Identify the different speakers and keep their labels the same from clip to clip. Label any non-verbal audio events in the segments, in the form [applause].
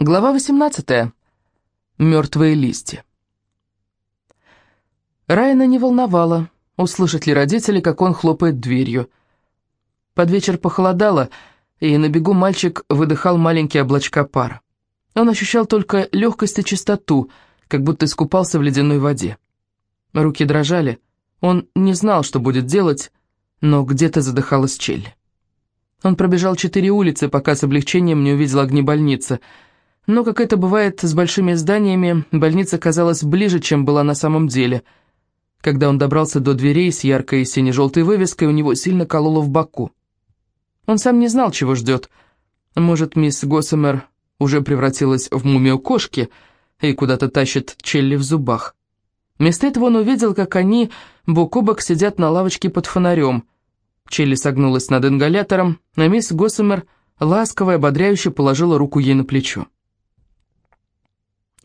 Speaker 1: Глава 18. Мертвые листья. Райана не волновало, услышат ли родители, как он хлопает дверью. Под вечер похолодало, и на бегу мальчик выдыхал маленькие облачка пара. Он ощущал только легкость и чистоту, как будто искупался в ледяной воде. Руки дрожали, он не знал, что будет делать, но где-то задыхалась Челли. Он пробежал четыре улицы, пока с облегчением не увидел огни больницы — но, как это бывает с большими зданиями, больница казалась ближе, чем была на самом деле. Когда он добрался до дверей с яркой сине-желтой вывеской, у него сильно кололо в боку. Он сам не знал, чего ждет. Может, мисс Госсомер уже превратилась в мумию кошки и куда-то тащит Челли в зубах. Вместо этого он увидел, как они бок о бок сидят на лавочке под фонарем. Челли согнулась над ингалятором, а мисс Госсомер ласково и ободряюще положила руку ей на плечо.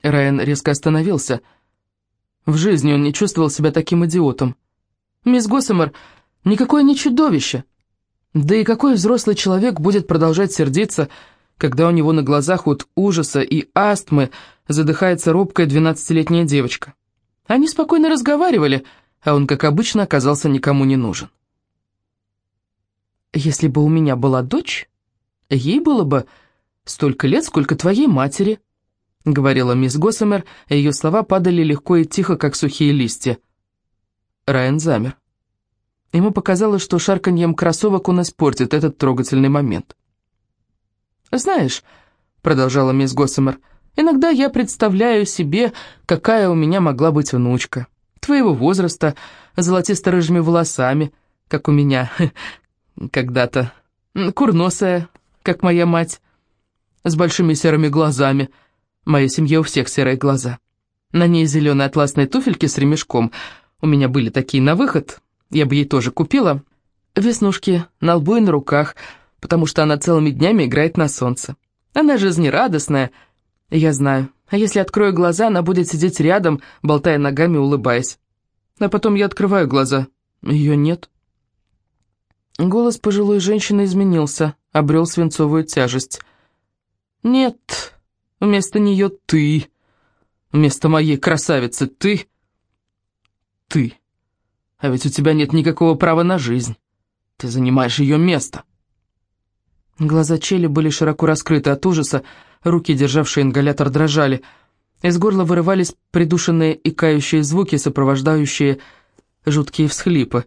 Speaker 1: Райан резко остановился. В жизни он не чувствовал себя таким идиотом. Мисс Госсомер никакое не чудовище. Да и какой взрослый человек будет продолжать сердиться, когда у него на глазах от ужаса и астмы задыхается робкая двенадцатилетняя девочка? Они спокойно разговаривали, а он, как обычно, оказался никому не нужен. «Если бы у меня была дочь, ей было бы столько лет, сколько твоей матери», — говорила мисс Госсомер, и ее слова падали легко и тихо, как сухие листья. Райан замер. Ему показалось, что шарканьем кроссовок он испортит этот трогательный момент. «Знаешь», — продолжала мисс Госсомер, — «иногда я представляю себе, какая у меня могла быть внучка. Твоего возраста, золотисто-рыжими волосами, как у меня [laughs] когда-то, курносая, как моя мать, с большими серыми глазами» моей семье у всех серые глаза. На ней зеленые атласные туфельки с ремешком. У меня были такие на выход, я бы ей тоже купила. Веснушки на лбу и на руках, потому что она целыми днями играет на солнце. Она жизнерадостная, я знаю. А если открою глаза, она будет сидеть рядом, болтая ногами, улыбаясь. А потом я открываю глаза. Ее нет. Голос пожилой женщины изменился, обрел свинцовую тяжесть. «Нет», Вместо нее ты. Вместо моей красавицы ты. Ты. А ведь у тебя нет никакого права на жизнь. Ты занимаешь ее место. Глаза Чели были широко раскрыты от ужаса, руки, державшие ингалятор, дрожали. Из горла вырывались придушенные и кающие звуки, сопровождающие жуткие всхлипы.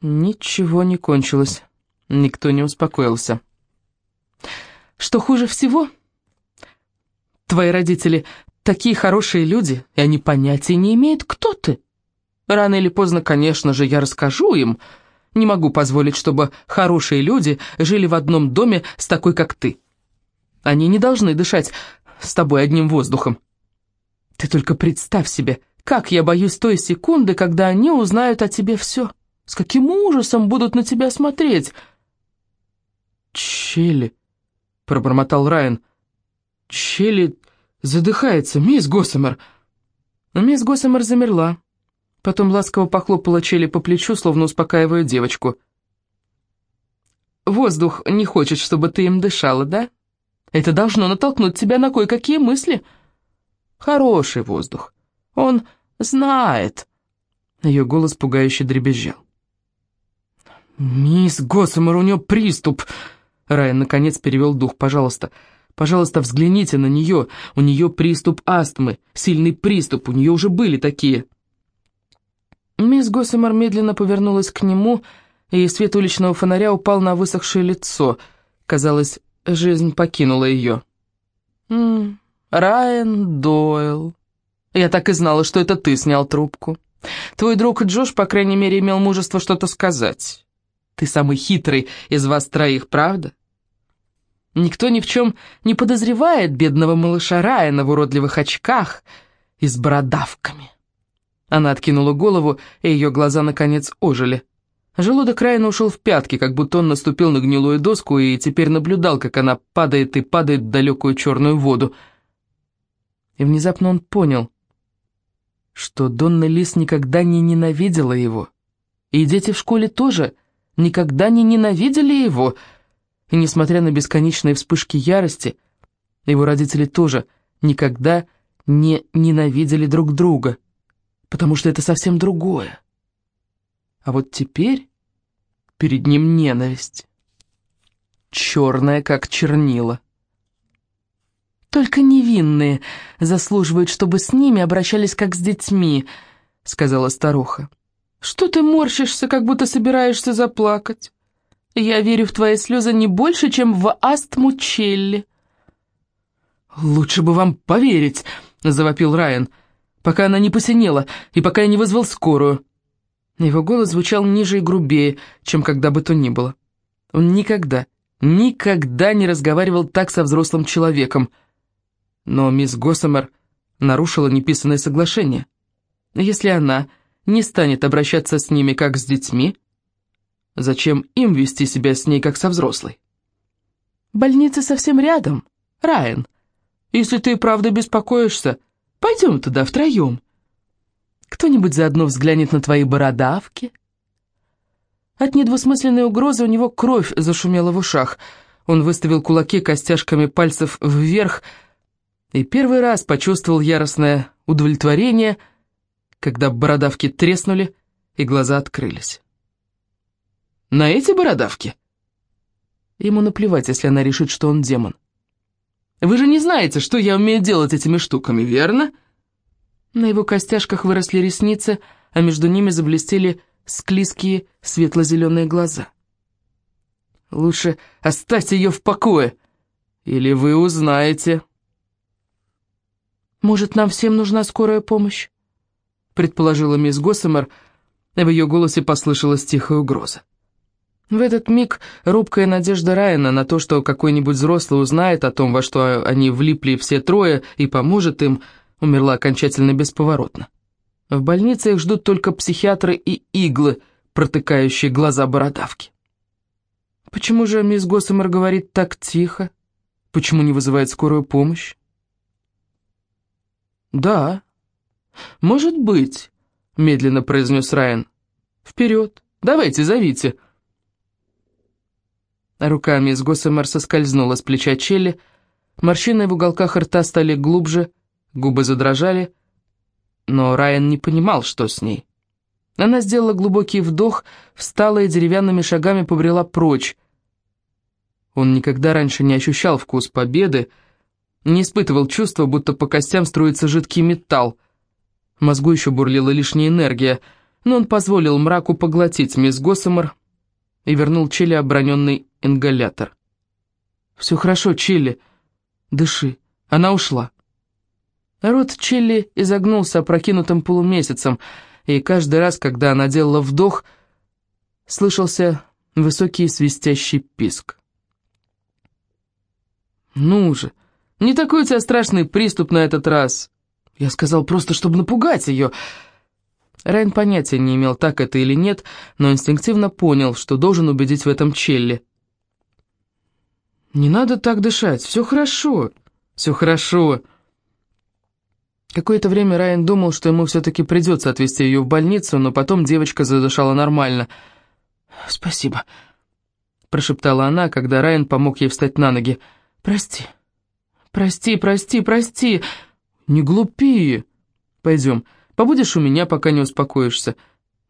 Speaker 1: Ничего не кончилось. Никто не успокоился. Что хуже всего... Твои родители такие хорошие люди, и они понятия не имеют, кто ты. Рано или поздно, конечно же, я расскажу им. Не могу позволить, чтобы хорошие люди жили в одном доме с такой, как ты. Они не должны дышать с тобой одним воздухом. Ты только представь себе, как я боюсь той секунды, когда они узнают о тебе все. С каким ужасом будут на тебя смотреть. «Чели», — пробормотал Райан, — Челли задыхается, мисс Госсомер!» Мисс Госсомер замерла. Потом ласково похлопала Челли по плечу, словно успокаивая девочку. «Воздух не хочет, чтобы ты им дышала, да? Это должно натолкнуть тебя на кое-какие мысли. Хороший воздух. Он знает». Ее голос пугающе дребезжал. «Мисс Госсомер, у нее приступ!» Райан наконец перевел дух. «Пожалуйста, Пожалуйста, взгляните на нее. У нее приступ астмы, сильный приступ, у нее уже были такие». Мисс Госсемар медленно повернулась к нему, и свет уличного фонаря упал на высохшее лицо. Казалось, жизнь покинула ее. «М -м, «Райан Дойл. Я так и знала, что это ты снял трубку. Твой друг Джош, по крайней мере, имел мужество что-то сказать. Ты самый хитрый из вас троих, правда?» Никто ни в чем не подозревает бедного малыша Райана в уродливых очках и с бородавками. Она откинула голову, и ее глаза наконец ожили. Желудок Райана ушел в пятки, как будто он наступил на гнилую доску и теперь наблюдал, как она падает и падает в далекую черную воду. И внезапно он понял, что Донна Лис никогда не ненавидела его. И дети в школе тоже никогда не ненавидели его — и несмотря на бесконечные вспышки ярости, Его родители тоже никогда не ненавидели друг друга, потому что это совсем другое. А вот теперь перед ним ненависть. Черная, как чернила. «Только невинные заслуживают, чтобы с ними обращались как с детьми», — сказала старуха. «Что ты морщишься, как будто собираешься заплакать? Я верю в твои слезы не больше, чем в астму Челли». «Лучше бы вам поверить», — завопил Райан, «пока она не посинела и пока я не вызвал скорую». Его голос звучал ниже и грубее, чем когда бы то ни было. Он никогда, никогда не разговаривал так со взрослым человеком. Но мисс Госсомер нарушила неписанное соглашение. Если она не станет обращаться с ними как с детьми, зачем им вести себя с ней как со взрослой? «Больница совсем рядом, Райан», если ты правда беспокоишься, пойдем туда втроем. Кто-нибудь заодно взглянет на твои бородавки?» От недвусмысленной угрозы у него кровь зашумела в ушах. Он выставил кулаки костяшками пальцев вверх и первый раз почувствовал яростное удовлетворение, когда бородавки треснули и глаза открылись. «На эти бородавки?» Ему наплевать, если она решит, что он демон. Вы же не знаете, что я умею делать этими штуками, верно?» На его костяшках выросли ресницы, а между ними заблестели склизкие светло-зеленые глаза. «Лучше оставьте ее в покое, или вы узнаете». «Может, нам всем нужна скорая помощь?» предположила мисс Госсомер, а в ее голосе послышалась тихая угроза. В этот миг робкая надежда Райана на то, что какой-нибудь взрослый узнает о том, во что они влипли все трое, и поможет им, умерла окончательно бесповоротно. В больнице их ждут только психиатры и иглы, протыкающие глаза бородавки. Почему же мисс Госсомер говорит так тихо? Почему не вызывает скорую помощь? «Да, может быть», — медленно произнес Райан. «Вперед, давайте, зовите». Руками из Госсемер соскользнула с плеча Челли, морщины в уголках рта стали глубже, губы задрожали, но Райан не понимал, что с ней. Она сделала глубокий вдох, встала и деревянными шагами побрела прочь. Он никогда раньше не ощущал вкус победы, не испытывал чувства, будто по костям струится жидкий металл. Мозгу еще бурлила лишняя энергия, но он позволил мраку поглотить мисс Госсомер и вернул Челли оброненный ингалятор. «Все хорошо, Чилли. Дыши. Она ушла». Рот Чилли изогнулся опрокинутым полумесяцем, и каждый раз, когда она делала вдох, слышался высокий свистящий писк. «Ну же, не такой у тебя страшный приступ на этот раз!» Я сказал просто, чтобы напугать ее. Райан понятия не имел, так это или нет, но инстинктивно понял, что должен убедить в этом Челли. «Не надо так дышать, все хорошо, все хорошо». Какое-то время Райан думал, что ему все-таки придется отвезти ее в больницу, но потом девочка задышала нормально. «Спасибо», — прошептала она, когда Райан помог ей встать на ноги. «Прости, прости, прости, прости, не глупи. Пойдем, побудешь у меня, пока не успокоишься.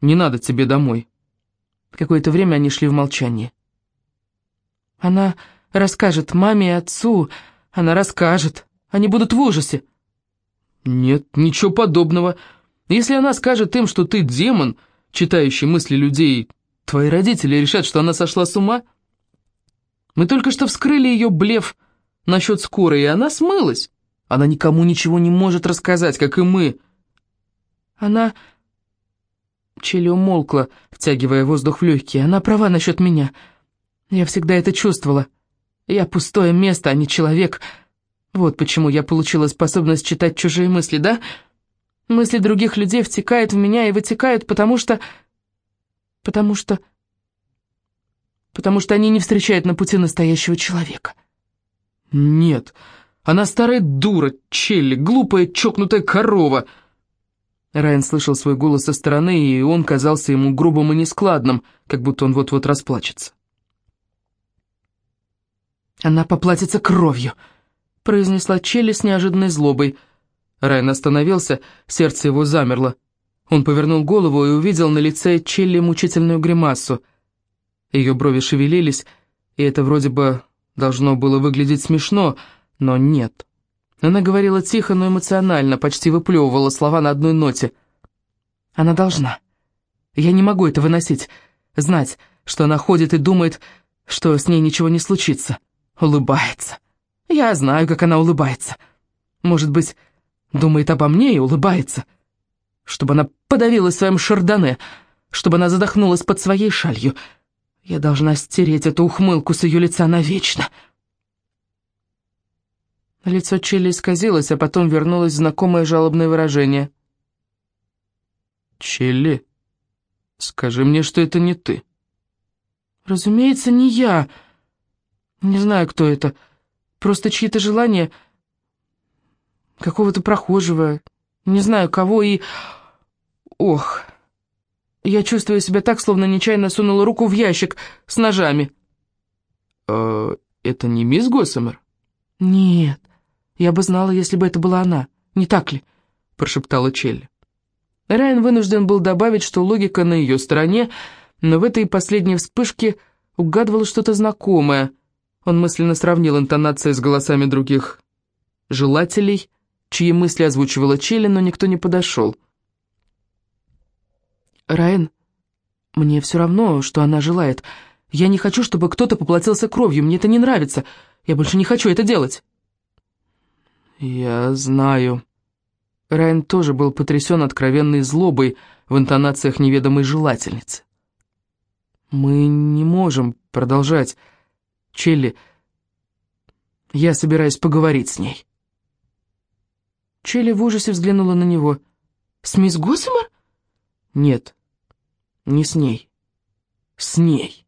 Speaker 1: Не надо тебе домой». Какое-то время они шли в молчании. Она Расскажет маме и отцу. Она расскажет. Они будут в ужасе. Нет, ничего подобного. Если она скажет им, что ты демон, читающий мысли людей, твои родители решат, что она сошла с ума. Мы только что вскрыли ее блеф насчет скорой, и она смылась. Она никому ничего не может рассказать, как и мы. Она... Челли умолкла, втягивая воздух в легкие. Она права насчет меня. Я всегда это чувствовала. Я пустое место, а не человек. Вот почему я получила способность читать чужие мысли, да? Мысли других людей втекают в меня и вытекают, потому что... Потому что... Потому что они не встречают на пути настоящего человека. Нет, она старая дура, Челли, глупая чокнутая корова. Райан слышал свой голос со стороны, и он казался ему грубым и нескладным, как будто он вот-вот расплачется. Она поплатится кровью. произнесла Челли с неожиданной злобой. Райан остановился, сердце его замерло. Он повернул голову и увидел на лице Челли мучительную гримасу. Ее брови шевелились, и это вроде бы должно было выглядеть смешно, но нет. Она говорила тихо, но эмоционально, почти выплевывала слова на одной ноте. «Она должна. Я не могу это выносить. Знать, что она ходит и думает, что с ней ничего не случится. Улыбается. Я знаю, как она улыбается. Может быть, думает обо мне и улыбается. Чтобы она подавилась своим шардоне, чтобы она задохнулась под своей шалью. Я должна стереть эту ухмылку с ее лица навечно. Лицо Чилли исказилось, а потом вернулось знакомое жалобное выражение.
Speaker 2: «Чилли, скажи мне, что это не ты».
Speaker 1: «Разумеется, не я. Не знаю, кто это. Просто чьи-то желания какого-то прохожего, не знаю кого, и... Ох, я чувствую себя так, словно нечаянно сунула руку в ящик с ножами».
Speaker 2: «Э, «Это не мисс Госсомер?»
Speaker 1: «Нет, я бы знала, если бы это была она, не так ли?» — прошептала Челли. Райан вынужден был добавить, что логика на ее стороне, но в этой последней вспышке угадывало что-то знакомое. Он мысленно сравнил интонации с голосами других желателей, чьи мысли озвучивала Челли, но никто не подошел. «Райан, мне все равно, что она желает. Я не хочу, чтобы кто-то поплатился кровью, мне это не нравится. Я больше не хочу это делать».
Speaker 2: «Я знаю». Райан тоже был потрясен откровенной злобой в интонациях неведомой желательницы. «Мы не можем продолжать. Челли, я собираюсь поговорить с ней».
Speaker 1: Челли в ужасе взглянула на него. «С мисс Госсомер?»
Speaker 2: «Нет, не с ней. С ней».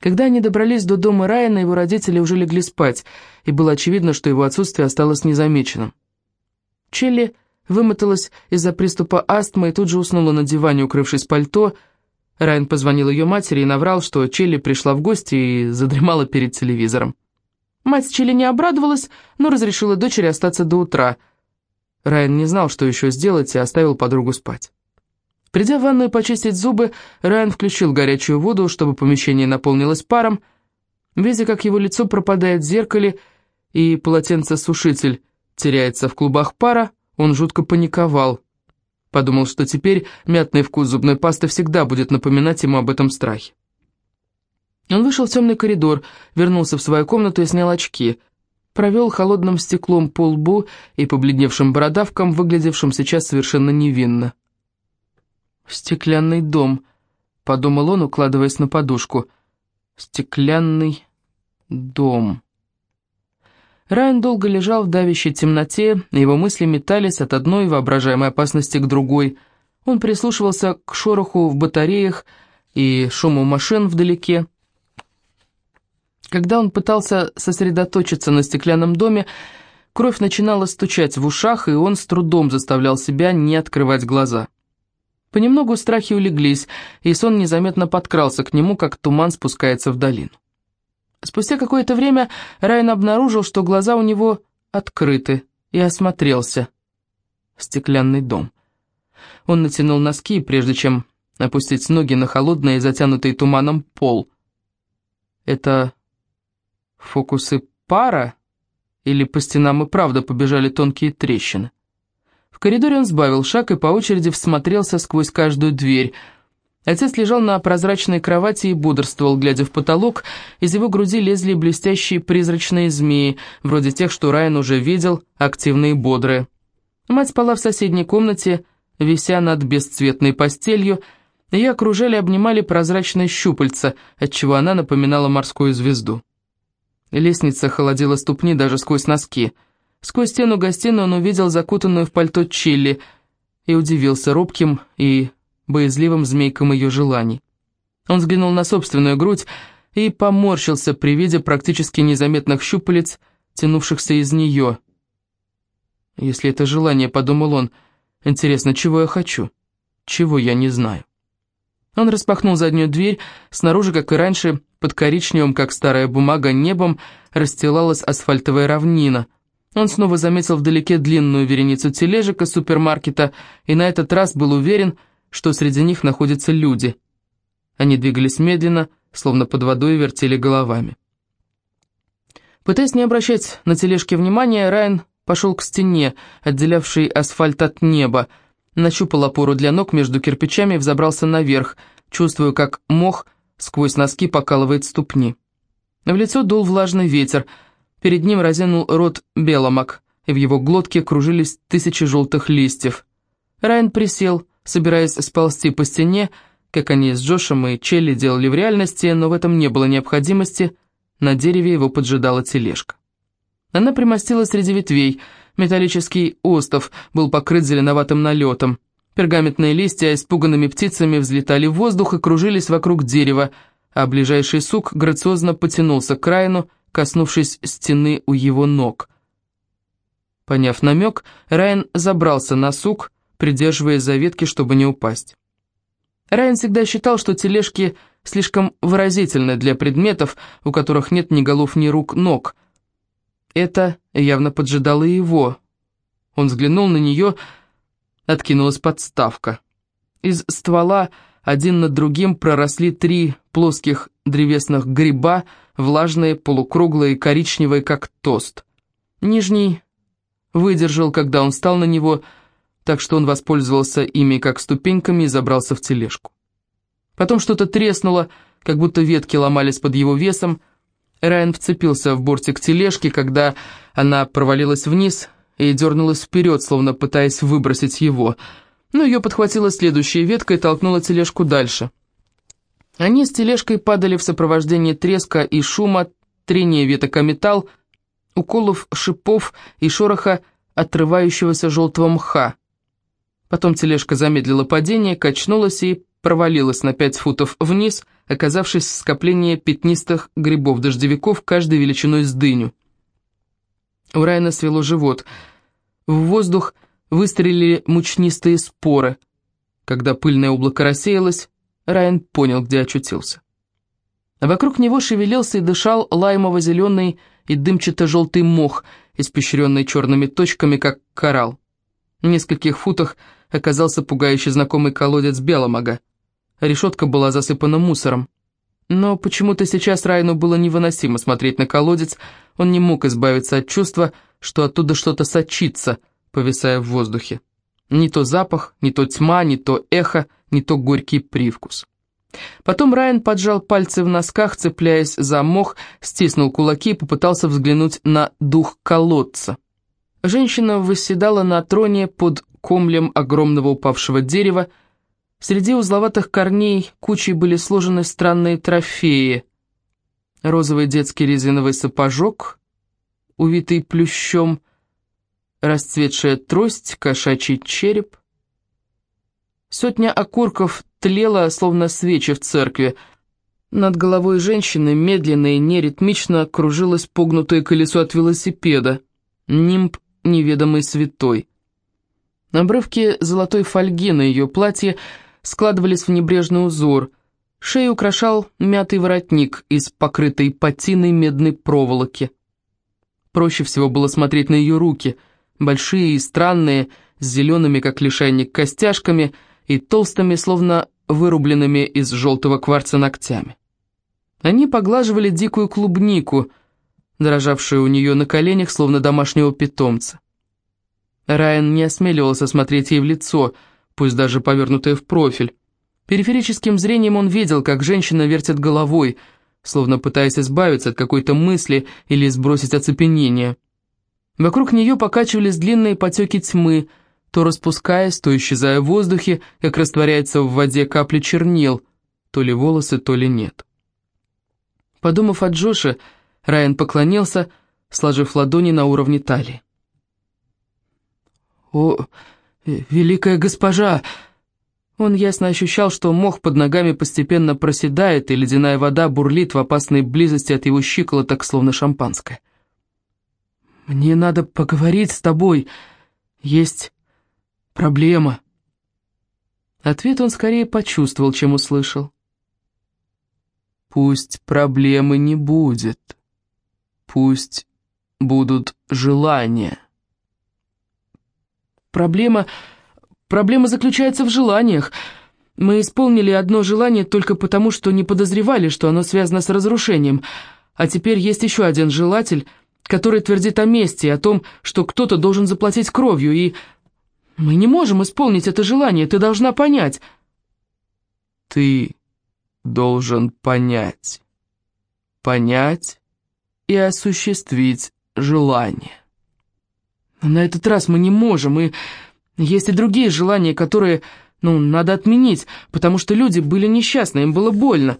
Speaker 1: Когда они добрались до дома Райана, его родители уже легли спать, и было очевидно, что его отсутствие осталось незамеченным. Челли вымоталась из-за приступа астмы и тут же уснула на диване, укрывшись пальто, Райан позвонил ее матери и наврал, что Челли пришла в гости и задремала перед телевизором. Мать Челли не обрадовалась, но разрешила дочери остаться до утра. Райан не знал, что еще сделать, и оставил подругу спать. Придя в ванную почистить зубы, Райан включил горячую воду, чтобы помещение наполнилось паром. Видя, как его лицо пропадает в зеркале, и полотенце-сушитель теряется в клубах пара, он жутко паниковал. Подумал, что теперь мятный вкус зубной пасты всегда будет напоминать ему об этом страхе. Он вышел в темный коридор, вернулся в свою комнату и снял очки. Провел холодным стеклом по лбу и побледневшим бородавкам, выглядевшим сейчас совершенно невинно. «Стеклянный дом», — подумал он, укладываясь на подушку. «Стеклянный дом». Райан долго лежал в давящей темноте, его мысли метались от одной воображаемой опасности к другой. Он прислушивался к шороху в батареях и шуму машин вдалеке. Когда он пытался сосредоточиться на стеклянном доме, кровь начинала стучать в ушах, и он с трудом заставлял себя не открывать глаза. Понемногу страхи улеглись, и сон незаметно подкрался к нему, как туман спускается в долину. Спустя какое-то время Райан обнаружил, что глаза у него открыты, и осмотрелся. Стеклянный дом. Он натянул носки, прежде чем опустить ноги на холодный и затянутый туманом пол. Это фокусы пара? Или по стенам и правда побежали тонкие трещины? В коридоре он сбавил шаг и по очереди всмотрелся сквозь каждую дверь — Отец лежал на прозрачной кровати и бодрствовал, глядя в потолок. Из его груди лезли блестящие призрачные змеи, вроде тех, что Райан уже видел, активные и бодрые. Мать спала в соседней комнате, вися над бесцветной постелью. Ее окружали и обнимали прозрачные щупальца, отчего она напоминала морскую звезду. Лестница холодила ступни даже сквозь носки. Сквозь стену гостиной он увидел закутанную в пальто Чилли и удивился робким и боязливым змейкам ее желаний. Он взглянул на собственную грудь и поморщился при виде практически незаметных щупалец, тянувшихся из нее. «Если это желание, — подумал он, — интересно, чего я хочу? Чего я не знаю?»
Speaker 2: Он распахнул заднюю дверь, снаружи, как и раньше, под коричневым, как старая бумага, небом расстилалась асфальтовая равнина. Он снова заметил вдалеке длинную вереницу тележек из супермаркета и на этот раз был уверен, что среди них находятся люди. Они двигались медленно, словно под водой вертели головами. Пытаясь не обращать на тележки внимания, Райан пошел к стене, отделявшей асфальт от неба, нащупал опору для ног между кирпичами и взобрался наверх, чувствуя, как мох сквозь носки покалывает ступни. В лицо дул влажный ветер, перед ним разинул рот беломак, и в его глотке кружились тысячи желтых листьев. Райан присел, собираясь сползти по стене, как они с Джошем и Челли делали в реальности, но в этом не было необходимости, на дереве его поджидала тележка. Она примостилась среди ветвей, металлический остов был покрыт зеленоватым налетом. Пергаментные листья испуганными птицами взлетали в воздух и кружились вокруг дерева, а ближайший сук грациозно потянулся к Райану, коснувшись стены у его ног. Поняв намек, Райан забрался на сук, придерживаясь за ветки, чтобы не упасть. Райан всегда считал, что тележки слишком выразительны для предметов, у которых нет ни голов, ни рук, ног. Это явно поджидало его. Он взглянул на нее, откинулась подставка. Из ствола один над другим проросли три плоских древесных гриба, влажные, полукруглые, коричневые, как тост. Нижний выдержал, когда он встал на него, так что он воспользовался ими как ступеньками и забрался в тележку. Потом что-то треснуло, как будто ветки ломались под его весом. Райан вцепился в бортик тележки, когда она провалилась вниз и дернулась вперед, словно пытаясь выбросить его. Но ее подхватила следующая ветка и толкнула тележку дальше. Они с тележкой падали в сопровождении треска и шума, трения веток о металл, уколов шипов и шороха отрывающегося желтого мха. Потом тележка замедлила падение, качнулась и провалилась на пять футов вниз, оказавшись в скоплении пятнистых грибов-дождевиков, каждой величиной с дыню. У Райана свело живот. В воздух выстрелили мучнистые споры. Когда пыльное облако рассеялось, Райан понял, где очутился. Вокруг него шевелился и дышал лаймово-зеленый и дымчато-желтый мох, испещренный черными точками, как коралл. В нескольких футах оказался пугающе знакомый колодец Беломага. Решетка была засыпана мусором. Но почему-то сейчас Райну было невыносимо смотреть на колодец, он не мог избавиться от чувства, что оттуда что-то сочится, повисая в воздухе. Не то запах, не то тьма, не то эхо, не то горький привкус. Потом Райан поджал пальцы в носках, цепляясь за мох, стиснул кулаки и попытался взглянуть на дух колодца. Женщина восседала на троне под комлем огромного упавшего дерева. Среди узловатых корней кучей были сложены странные трофеи. Розовый детский резиновый сапожок, увитый плющом, расцветшая трость, кошачий череп. Сотня окурков тлела, словно свечи в церкви. Над головой женщины медленно и неритмично кружилось погнутое колесо от велосипеда. Нимб неведомый святой. Обрывки золотой фольги на ее платье складывались в небрежный узор. Шею украшал мятый воротник из покрытой патиной медной проволоки. Проще всего было смотреть на ее руки, большие и странные, с зелеными, как лишайник, костяшками и толстыми, словно вырубленными из желтого кварца ногтями. Они поглаживали дикую клубнику, дрожавшую у нее на коленях, словно домашнего питомца. Райан не осмеливался смотреть ей в лицо, пусть даже повернутое в профиль. Периферическим зрением он видел, как женщина вертит головой, словно пытаясь избавиться от какой-то мысли или сбросить оцепенение. Вокруг нее покачивались длинные потеки тьмы, то распускаясь, то исчезая в воздухе, как растворяется в воде капли чернил, то ли волосы, то ли нет. Подумав о Джоше, Райан поклонился, сложив ладони на уровне талии. «О, великая госпожа!» Он ясно ощущал, что мох под ногами постепенно проседает, и ледяная вода бурлит в опасной близости от его щиколоток, словно шампанское. «Мне надо поговорить с тобой. Есть проблема».
Speaker 1: Ответ он скорее почувствовал, чем услышал. «Пусть проблемы не будет. Пусть будут желания».
Speaker 2: «Проблема... проблема заключается в желаниях. Мы исполнили одно желание только потому, что не подозревали, что оно связано с разрушением. А теперь есть еще один желатель, который твердит о мести, о том, что кто-то должен заплатить кровью, и... Мы не можем исполнить это желание, ты должна понять.
Speaker 1: Ты должен понять. Понять и осуществить желание.
Speaker 2: на этот раз мы не можем, и есть и другие желания, которые, ну, надо отменить, потому что люди были несчастны, им было больно.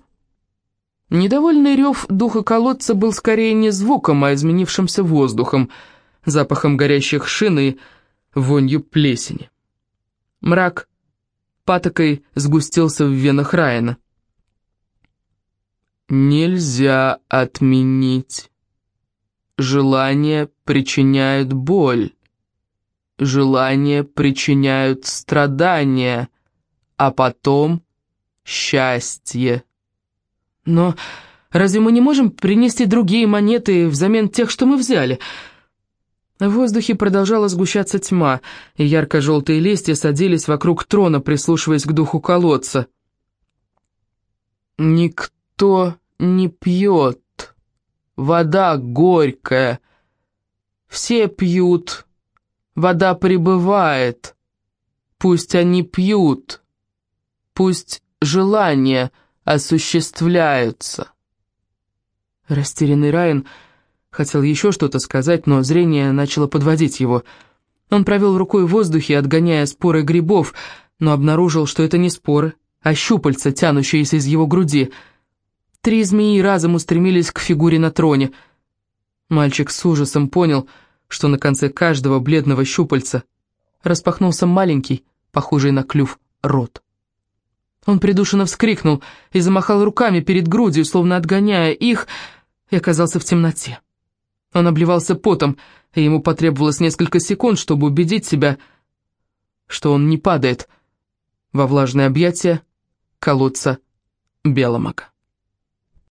Speaker 2: Недовольный рев духа колодца был скорее не звуком, а изменившимся воздухом, запахом горящих шин и вонью плесени. Мрак патокой сгустился в венах Райана.
Speaker 1: «Нельзя отменить. Желания причиняют боль. Желания причиняют страдания, а потом счастье».
Speaker 2: Но разве мы не можем принести другие монеты взамен тех, что мы взяли?» В воздухе продолжала сгущаться тьма, и ярко-желтые листья садились вокруг трона, прислушиваясь к духу колодца.
Speaker 1: «Никто не пьет. Вода горькая. Все пьют. Вода прибывает. Пусть они пьют. Пусть желание осуществляются.
Speaker 2: Растерянный Райан хотел еще что-то сказать, но зрение начало подводить его. Он провел рукой в воздухе, отгоняя споры грибов, но обнаружил, что это не споры, а щупальца, тянущиеся из его груди. Три змеи разом устремились к фигуре на троне. Мальчик с ужасом понял, что на конце каждого бледного щупальца распахнулся маленький, похожий на клюв, рот. Он придушенно вскрикнул и замахал руками перед грудью, словно отгоняя их, и оказался в темноте. Он обливался потом, и ему потребовалось несколько секунд, чтобы убедить себя, что он не падает во влажное объятие колодца Беломака.